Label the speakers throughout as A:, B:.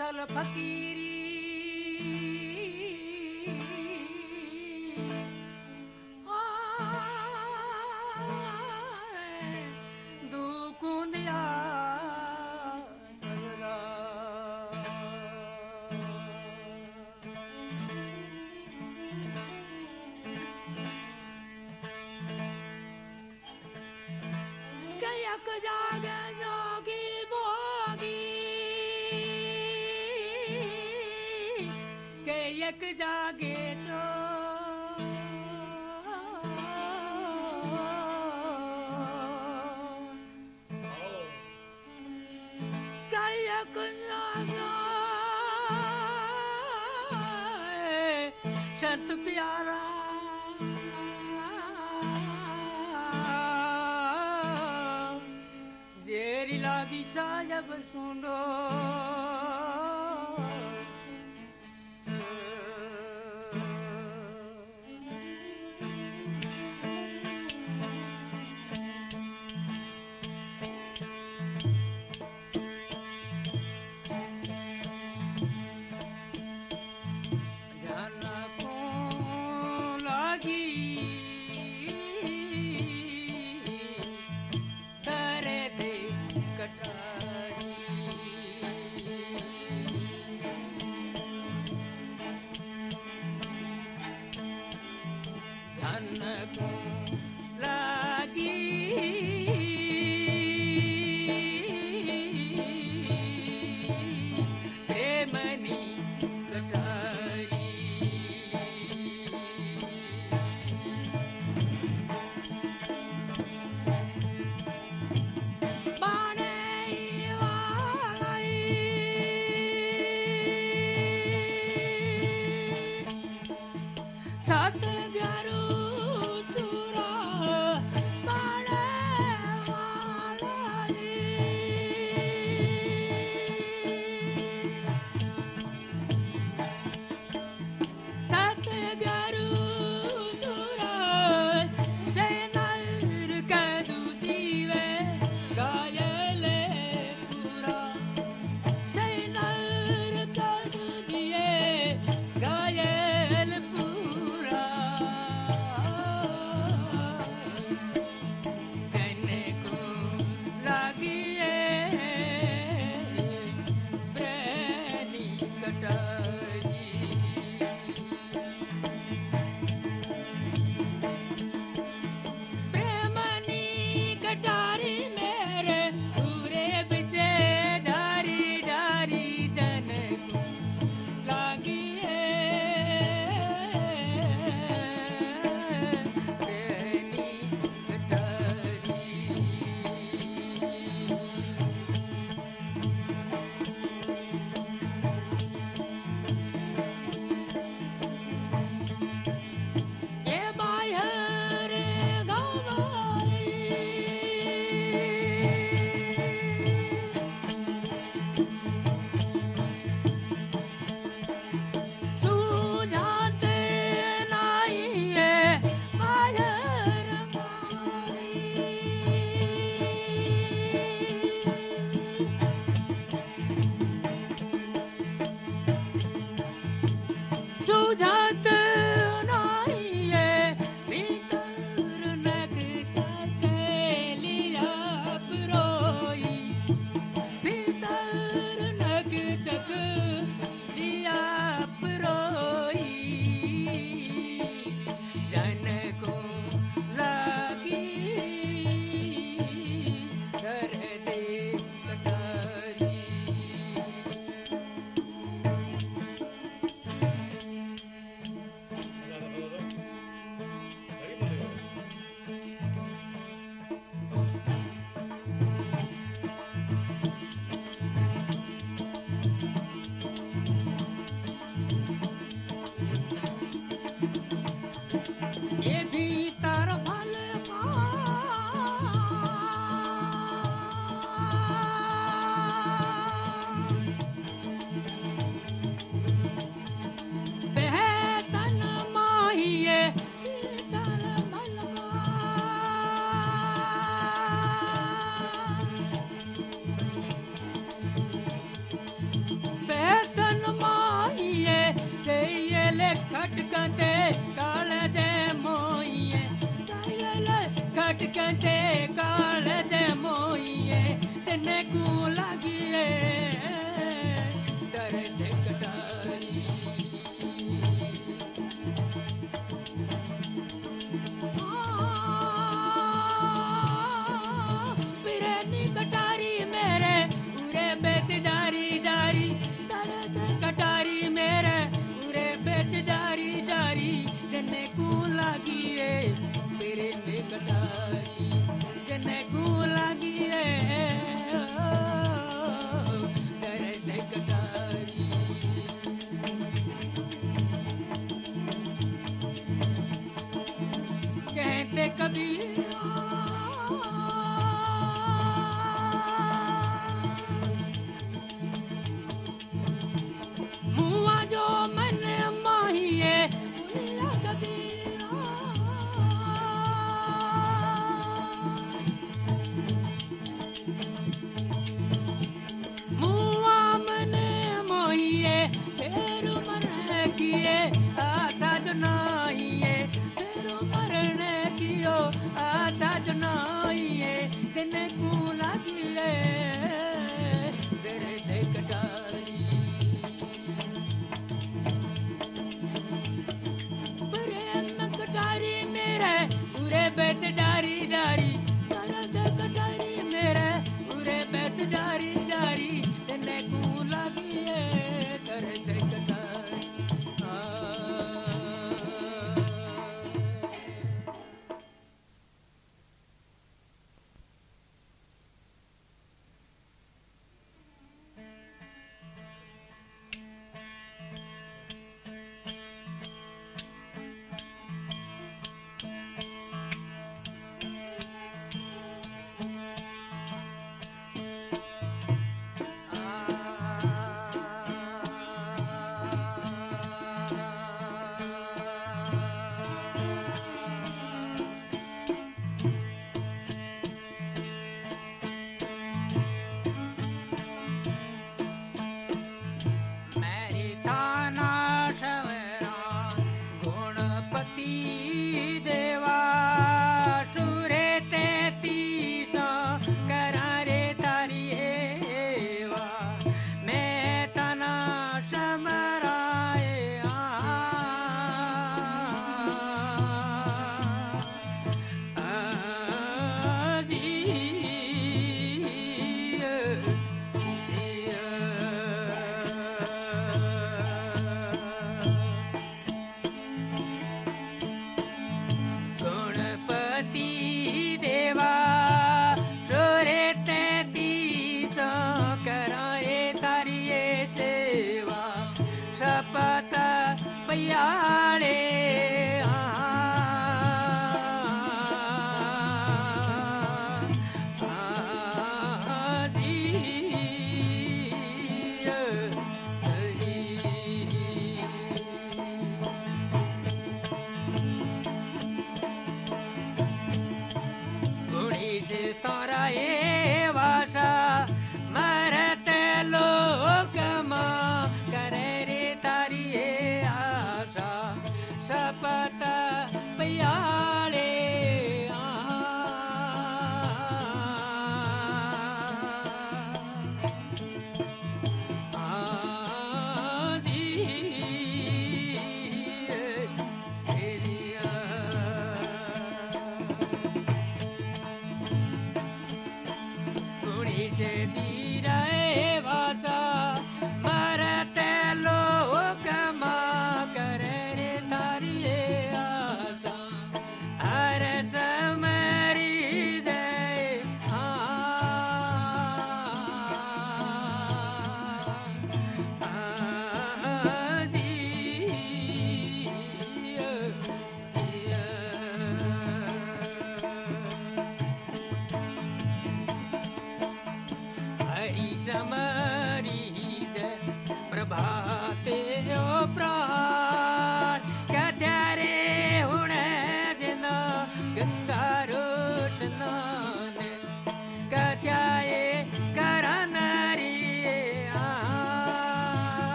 A: al fakir जेरी लागी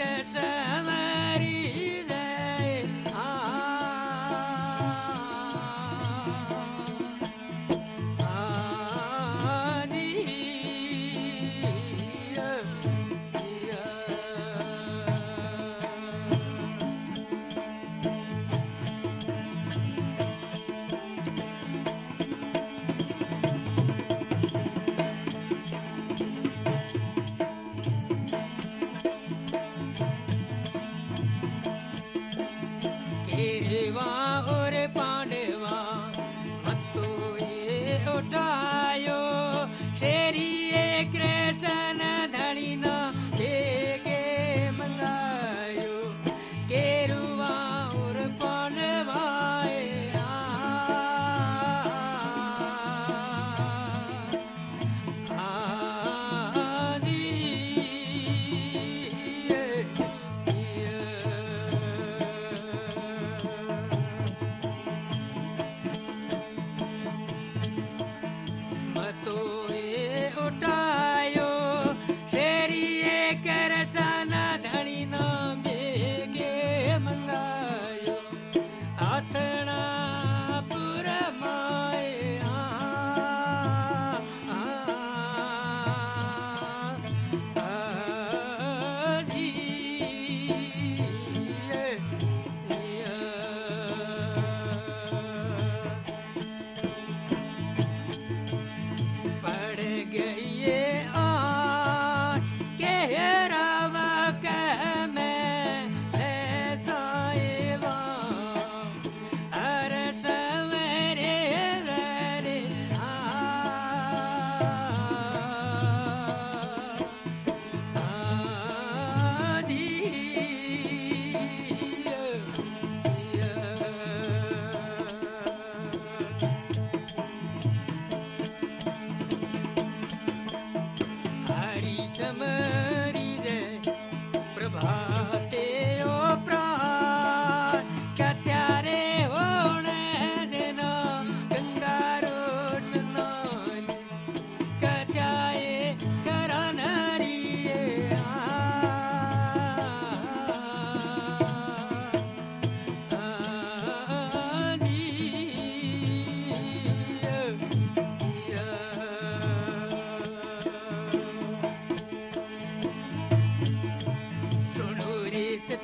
A: get down.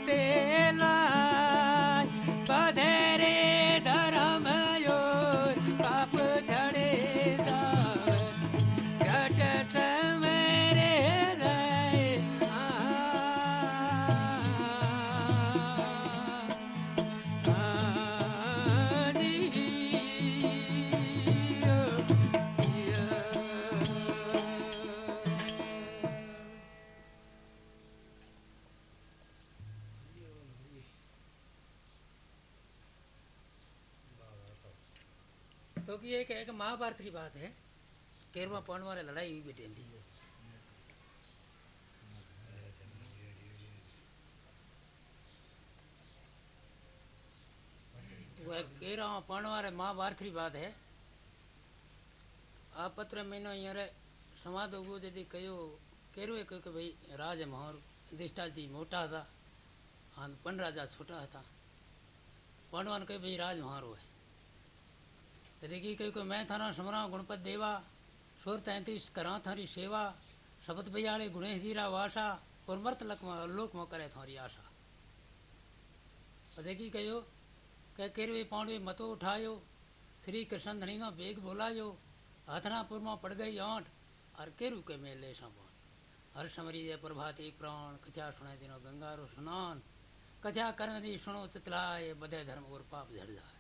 A: रीत बात है तेरवा पांडवा ने लड़ाई हुई बेटे थी वह केरा पांडवा माँ बारथरी बात है। आप पत्र मैंने यार समाध उगो यदि कहो केरवे कहो कि भाई राज मोहर दिष्टा जी मोटा था हाँ पन राजा छोटा था। पांडवा ने कहे भाई राज महारो है। देखी कही को मैं थारा समरा गुणपत देवा सुर तैंतीस करा थारी सेवा शपथ बजाड़े गुणेश जीरा वासा और मर्त लक लोक में करे थारी आशा देखी कहो कह केरवे पांडवे मतो उठायो श्री कृष्ण धनी ना बेग बोलायो हथनापुर में पड़ गई आंट और केरू के मेले संभान हर समरी दे प्रभात प्राण कथ्या सुने दिनो गंगारो स्नान कथ्या करन दी सुनो चितलाए बधे धर्म और पाप झड़ जाए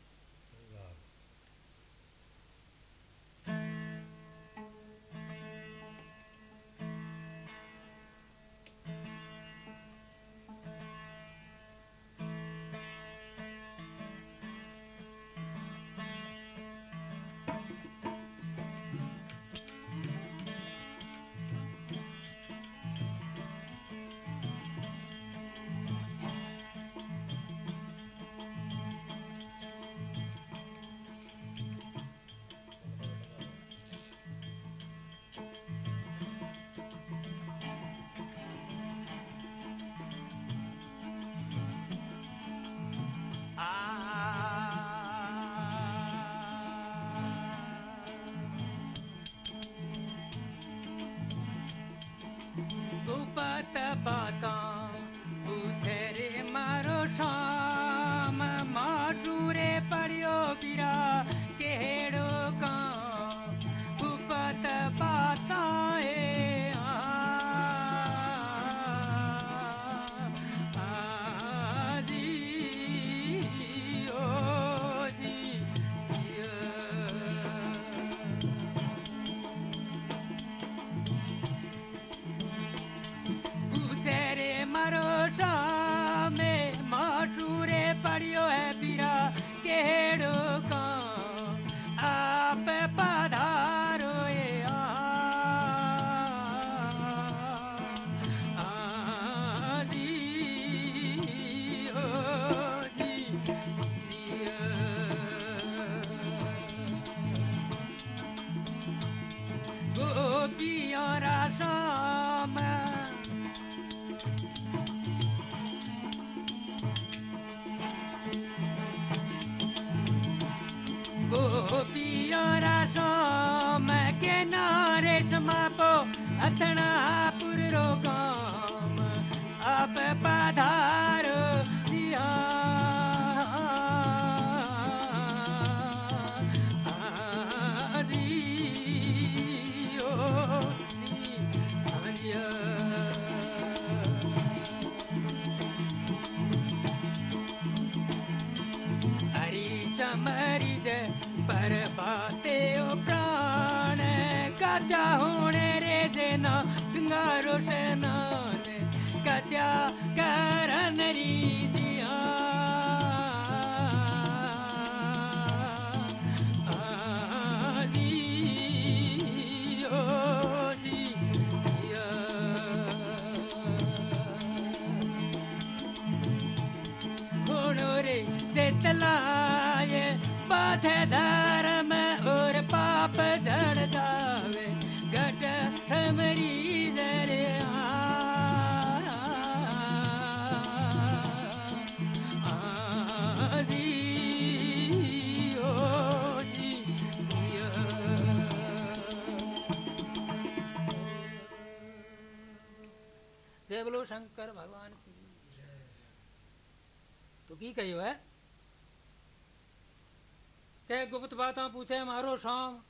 A: up बाते ओ प्राण कर्जा होने रे देना गंगा रोशना ने कत्या करन रीत की कहियो है? कह, गुप्त बात पूछे, मारो शाम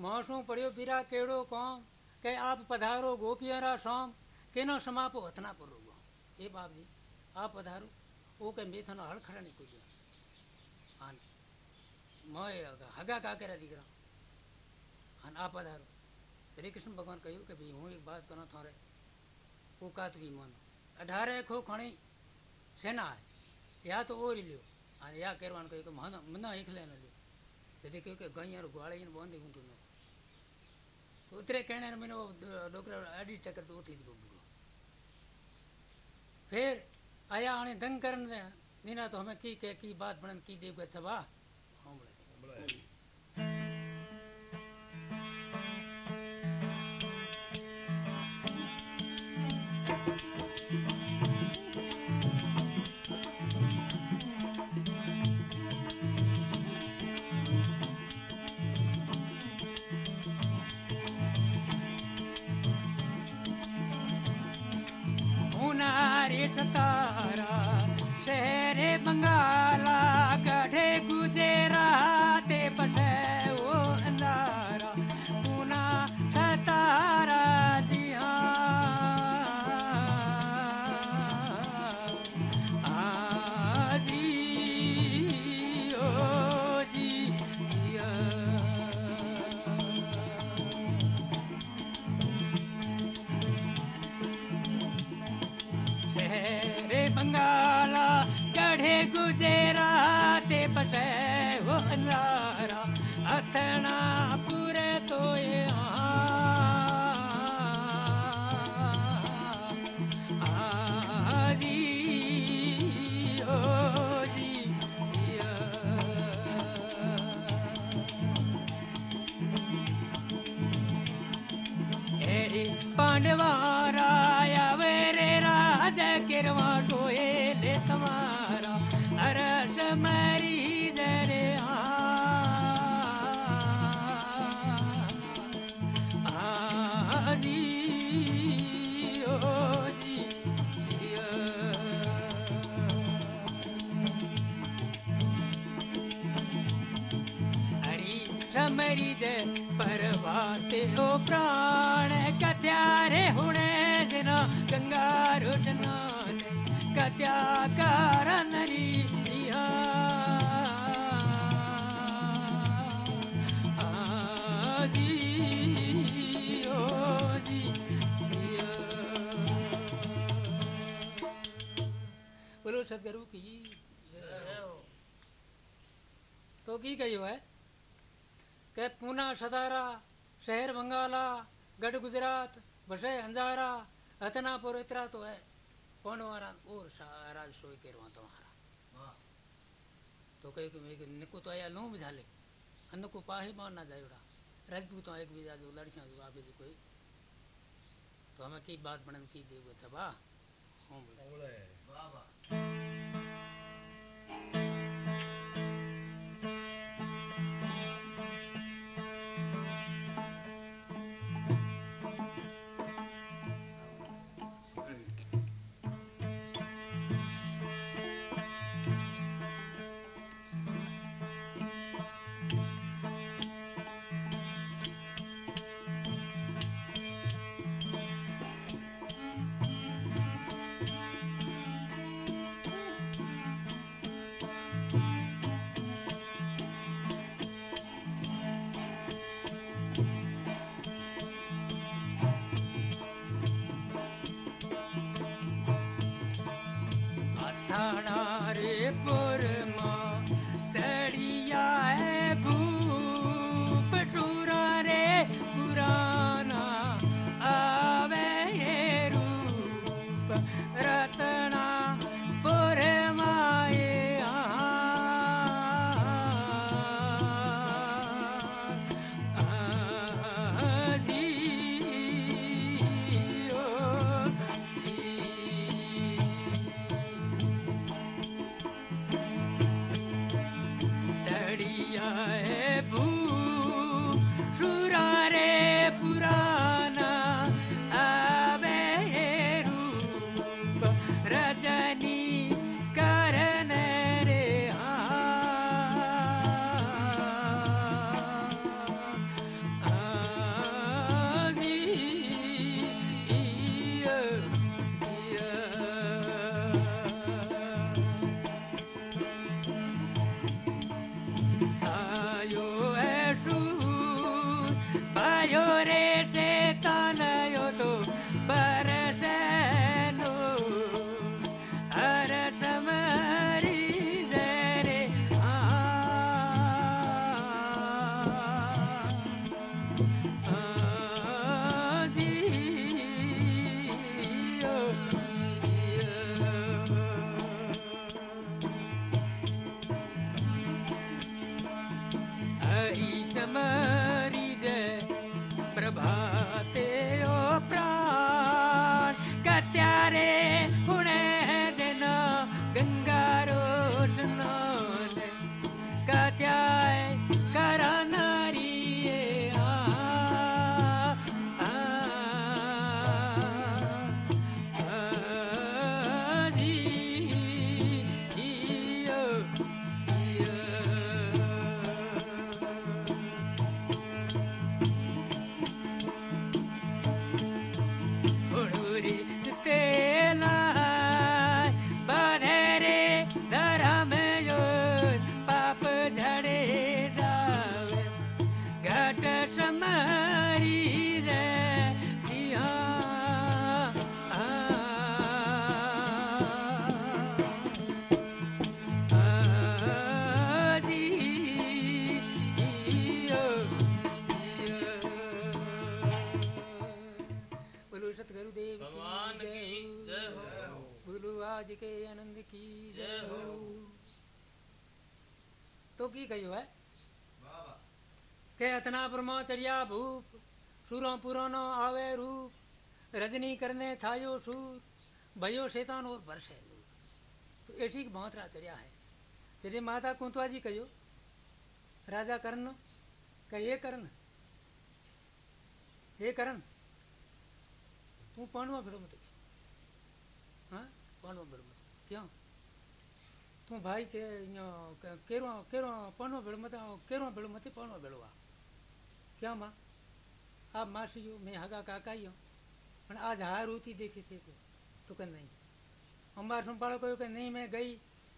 A: मोसू पड़ियो पीरा केड़ो कौम। कह, आप पधारो, गोपियरा शाम केनो समापो, हथना पर रोगो। ए बाप जी आप पधारो। वो कह, मैं थानो हड़ खड़ा नहीं कुछ आन मैं हगा का करा दिख रहा आन आप पधारो। हरे कृष्ण भगवान कहो कि भाई, हूँ एक बात करो थारे। वो भी मन। अठारह खो खणी सेना है યા તો ઓરી લ્યો અને યા કરવાનું કહ્યું કે મને મને એકલે ન લ્યો તેથી કહ્યું કે ગઈયાર ગોળીને બોંધી ઊંધું ન ઉતરે कहने मैंने वो डॉक्टर अडी चक्कर तो थी बुढ़ो फिर आया आने दंग करने नीना तो हमें की के की बात बनन की देव सभा की गई है? कि पूना सतारा शहर बंगाला गढ़ गुजरात बसे अंजारा हतनापुर इतरा तो है। कौन हमारा और सारा सोई के रहा तुम्हारा। तो कहे कि मैं निको तो आया लूँ झाले। अन्न को पा ही मारना जाए उड़ा। राजपूत तो एक बीजा जो लड़िया जो आप कोई। तो हमें कई बात बनन की देव सभा हूँ? माया ब्रह्मचर्या भूप सुरों पुरानो आवे रूप, रजनी करने छायो सूर भयो शैतान और वर्ष है तो ऐसी बहुत राचर्या है। यदि माता कुंतवा जी कहो राजा कर्ण कहिए कर्ण, हे कर्ण, तू पौणवा फिरो मत हाँ? पौणवा फिरो मत क्यों? तू भाई के केरो केरो पौणवा भेड़ो मत केरो भेड़ो मत पौणवा भेड़ो क्या माँ आप मासी हो मैं हगा काका ही हूँ પણ આજ હાર ઉતી દેખી थे तो कह नहीं अंबार संभालो कहो कि नहीं मैं गई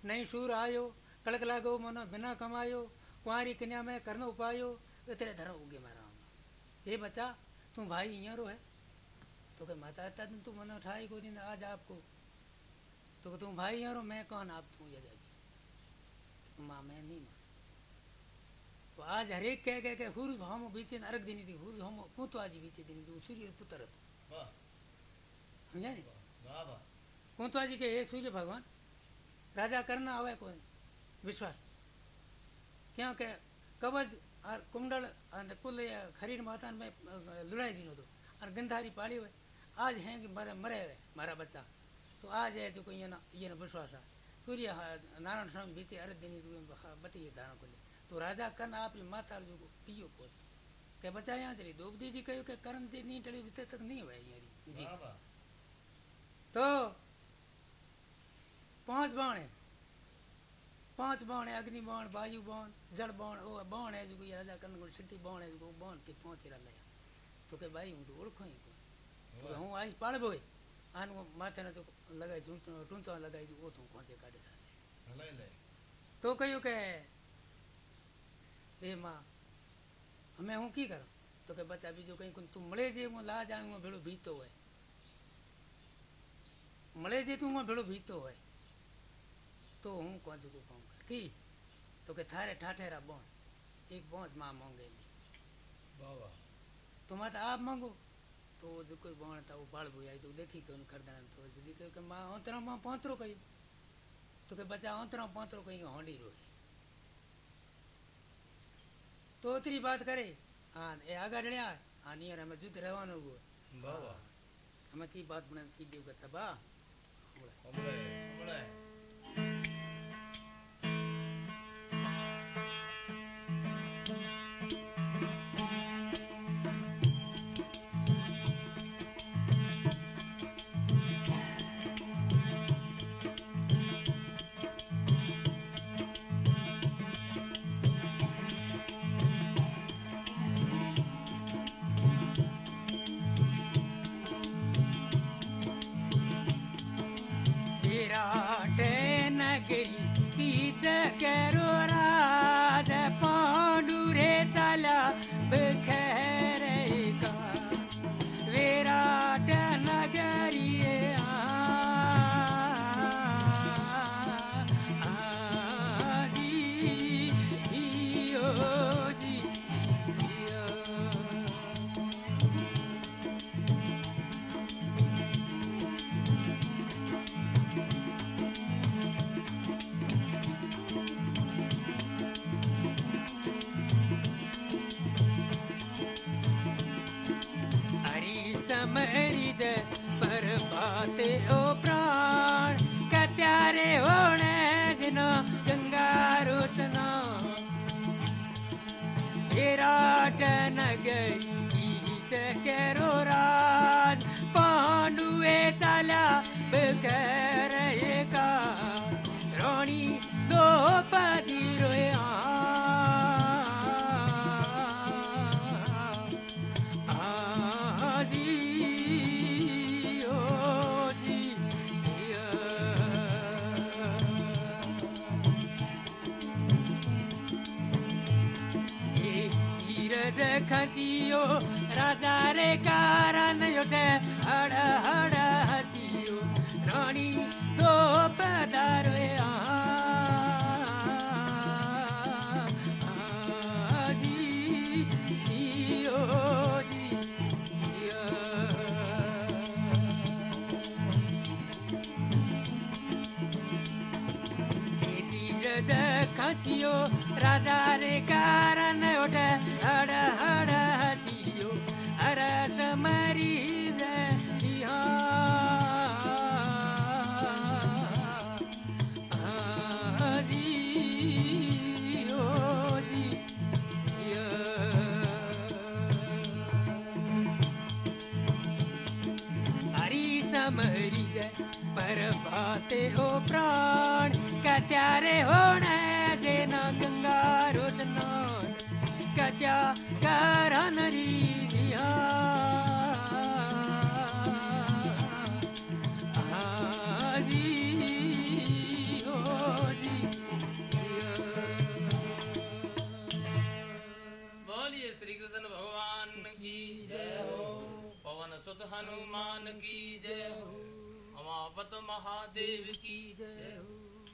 A: नहीं सूर आयो कड़क लागो मनो बिना कमायो कुंवारी कन्या में कर्ण उपायो तो तेरे धर्म उगे मारा ये बच्चा तू भाई यहाँ रो है तो कह माता तद तू मनो ठाई को दिन आज आपको तो तू भाई यहाँ रो मैं कौन आप तू ये जाएगी माँ मैं नहीं माँ तो आज हरेक कह कह के हुर हम बीचे नरक दिनी थी हुर हम पुत आज बीचे दिनी थी सूर्य पुत्र समझा नहीं? कुंतवा जी के हे सूर्य भगवान राजा करना आवे कोई? विश्वास? क्या के कवच और कुंडल कुल खरीर माता में लुड़ाई दिनो तो। और गंधारी पाली हुए। आज है कि मरे मरे हुए मारा बच्चा। तो आज है जो कोई ये ना ये ना विश्वास है। सूर्य नारायण स्वामी बीते अरे दिन बती धारण को ले। तो राजा कन आप माता जो पियो को के बच्चा यहाँ चली द्रौपदी जी कहो के कर्म जी नहीं टली जिते तक नहीं हुआ जी तो पाँच बाण है पाँच बाण है अग्नि बाण वायु बाण जल बाण ओ बाण है जो राजा कन को सिद्धि बाण है जो बाण के पाँच तेरा ले तो के भाई हूँ तो ओळखो ही तो हूँ आज पाड़ बोय आन माथे ने तो लगाई टूंचो लगाई वो तो खोचे काटे तो कहो के હે માં અમે હું કી કરું તો કે બચ્ચા બીજું કંઈ તું મળે જે હું લા જાય હું ભેળો ભીતો હોય મળે જે તું હું ભેળો ભીતો હોય તો હું કોણ જુકું કોમ કી તો કે થારે ઠાઠેરા બોન
B: એક
A: બોજ માં મોંગેલી બાવા તો માં આપ માંગો તો જો કોઈ બોણ તા ઉપાળ ભૂયા તો દેખી કે ખરદાન તો દીદી કે માં ઓતરામાં પોતરો કહ્યું તો કે બચ્ચા ઓતરા પોતરો કહ્યું હોંડી રોય तो ओतरी बात करे हाँ ए आगा डलिया हाँ नियर हमें जुद रहवानो गो
B: बाबा
A: हमें की बात नगरी कीच kantiyo radare karan yote hada hada hasiyo rani to padare a Radare kar बाते हो प्राण कत्यारे होने जे न गंगा रोचनान कत्या करन रीजिया आजी ओजी
C: गणपत महादेव की जय। हो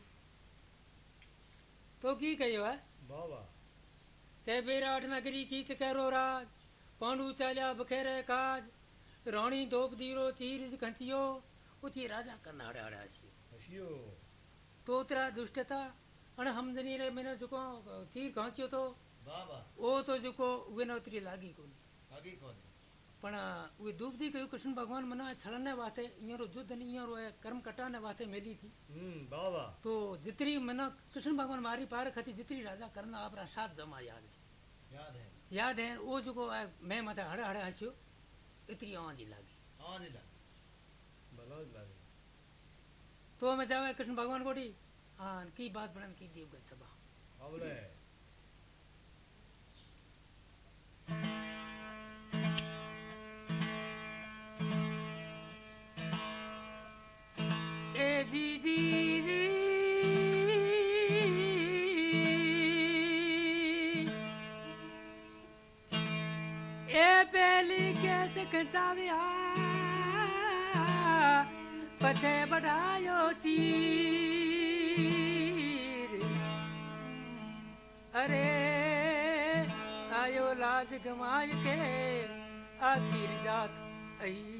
A: तो की कहियो है?
B: बाबा।
A: ते बेराठ नगरी कीच करो राज पांडु चाल्या बखेरे काज। रानी धोप दीरो चीर खंचियो उची राजा कन्नाड़ा हड़ासियो
B: तो
A: तेरा दुष्टता अण हमदनी रे मैंने जुको तीर खंचियो तो।
B: बाबा।
A: ओ तो जुको वे नौतरी लागी कोनी।
B: लागी कोनी।
A: પણ ઉએ દુબદી કયું કૃષ્ણ ભગવાન મને છળને વાતે અહીંયા યુદ્ધ ને અહીંયા એ કર્મ કટાને વાતે મેલી थी
B: હમ બાબા
A: તો जितरी મને कृष्ण भगवान मारी पारख હતી जितरी राजा करना आपरा सात जमा याद है
B: યાદ હે
A: याद है वो जो को आ, मैं मथे हड़े हड़े हंसियो इतनी आंधी लागी
B: હા દીદા ભલો જ લાગે
A: तो हमें जावे कृष्ण भगवान कोटी हाँ की बात बनन की देव गत सभा
B: આવડે
A: ए पछे बढ़ायो चीर। अरे आयो लाज गमाय के आखिर जात आई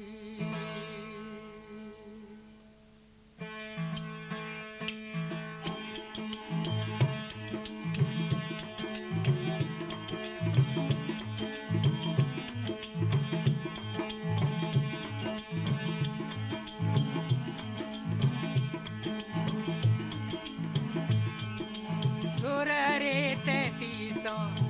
A: तैतीसों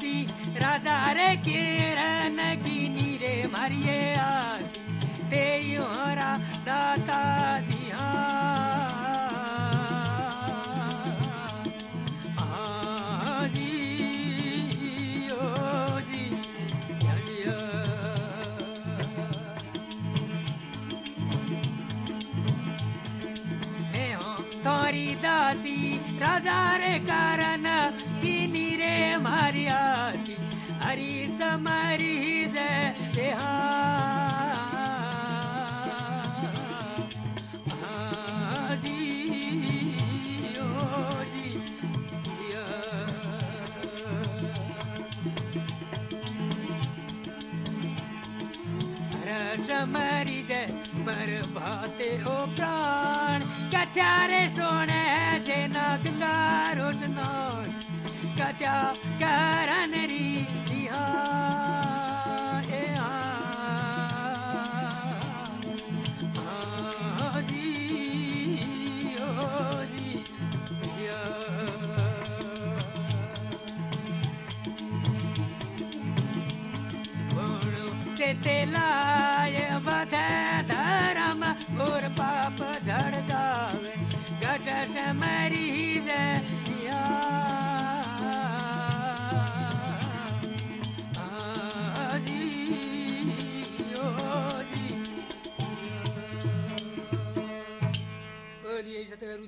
A: así, Radare quiere nagini re marie así, te yora dasi razare Karan भाते ओ प्राण। कथारे सोने जे ना गंगा रोटना कथ्या करन री दिहा ए आ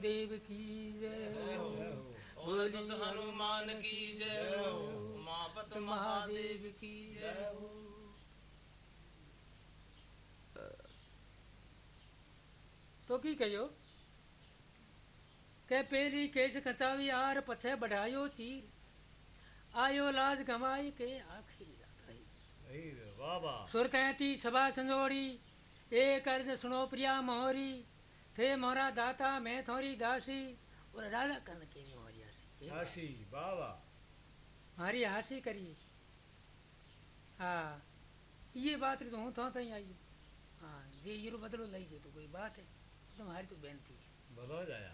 A: गुरुदेव की जय
C: हो हनुमान की जय हो मापत महादेव की जय हो
A: तो की कहो કે પેલી કેશ કચાવી આર પછે બઢાયો ચીર આયો લાજ ગમાઈ કે આખરી રાત आई
B: नहीं वाह वाह
A: सुरतैती सभा संजोड़ी एक अर्ज सुनो प्रिया मोहरी थे मोरा दाता मैं थोरी दासी और राजा कन के मोहरी हासी
B: हाशी वाह वाह
A: मारी हासी करिए हाँ ये बात तो हूँ तो तई आई हाँ जे ये बदलो लई जे तो कोई बात है तुम्हारी तो बेनती है
B: भलो जाया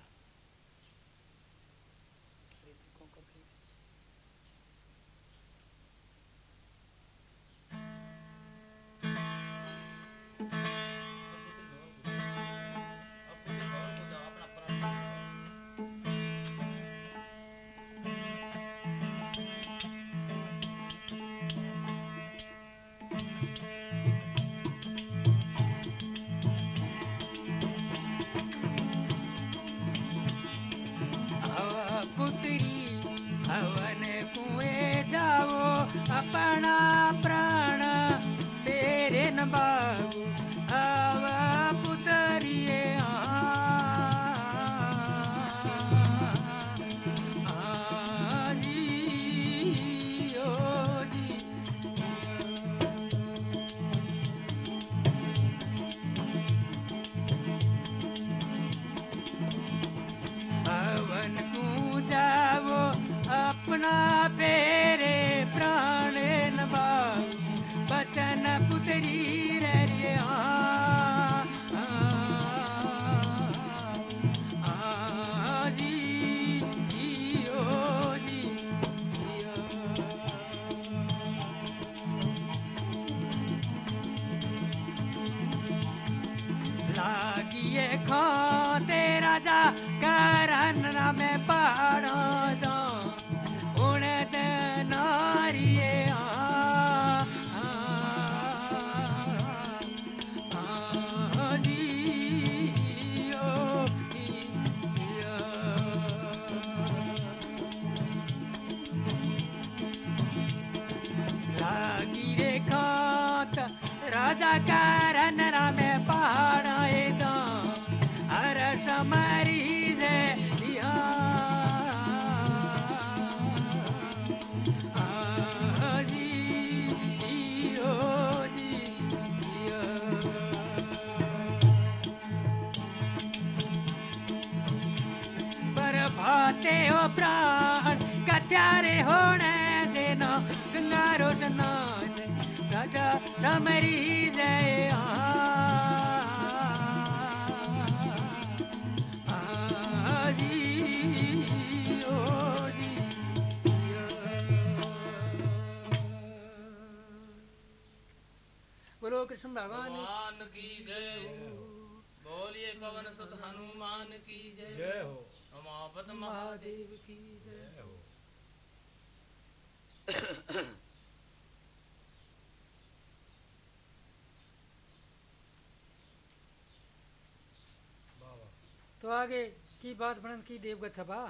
A: 감. कत्यारे होने से न गंगारो स्नान राजा समरी जय। बोलो कृष्ण भगवान।
C: की जय बोलिए पवन सुत हनुमान की जय
B: जय हो।
C: महादेव
A: की जय
B: जय हो बाबा
A: तो आगे की बात बनन की देवगत सभा?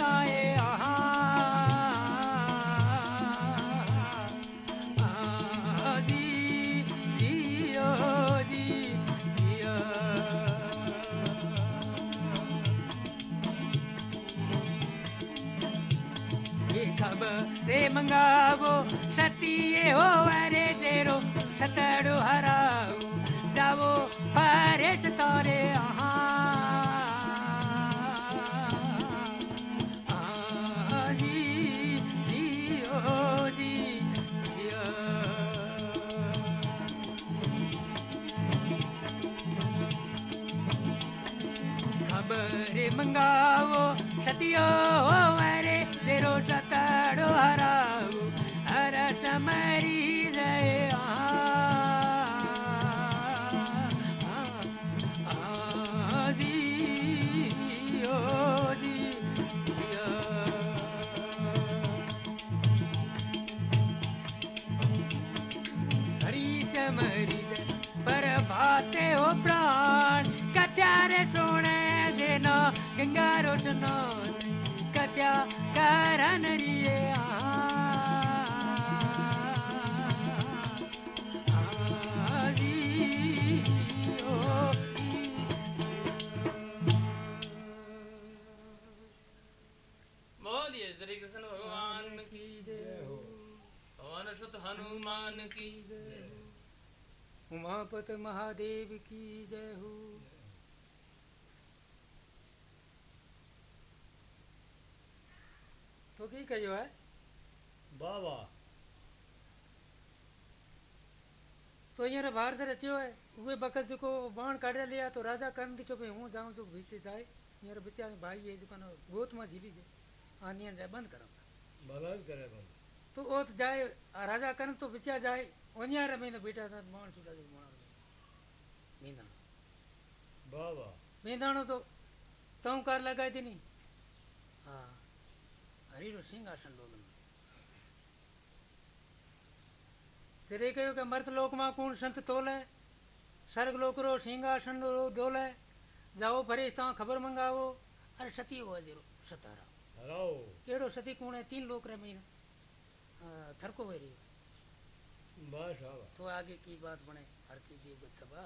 A: फारे
C: की
B: जय हो।
A: उमापत महादेव की जय हो। तो की कहो है?
B: बाबा।
A: तो हींअर भारत रचियो है उहे बकत जेको बाण काढे लिया तो राजा करण थी चयो भई हूँ जाऊँ जो बीच जाए। हींअर बचा भाई है जेको न गोत माँ झीली जे आनियन जाए बंद करो।
B: भला करे बंद।
A: तो ओ तो जाए राजा करण तो बचा जाए वनियार में न बेटा था बाण छुटा जो मार मींदा
B: बाबा
A: मींदाणो तो तऊं कार लगाए थी नी हाँ हरीरो सिंहासन डोलन तेरे कहो कि मर्त लोक माँ कौन संत तोले स्वर्ग लोक रो सिंहासन रो डोले जाओ तव्हां ख़बर मंगावो अरे सती हो जरो सतारा
B: हराओ
A: कहिड़ो थरको हो
B: रही। शाबाश
A: तो आगे की बात बने हर की देवगत सभा